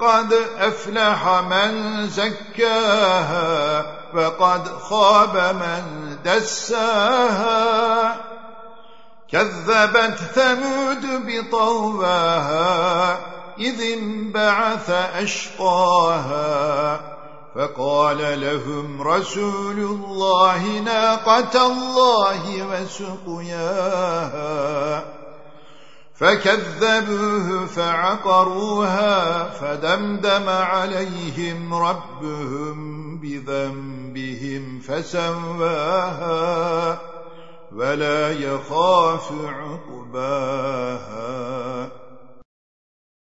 قد أفلح من زكاها وقد خاب من دساها. كذبت ثمود بطواها إذ انبعث أشقاها. فقال لهم رسول الله ناقة الله وسقياها. فكذبوه فعقروها فدمدم عليهم ربهم بذنبهم فسواها ولا يخاف عقباها.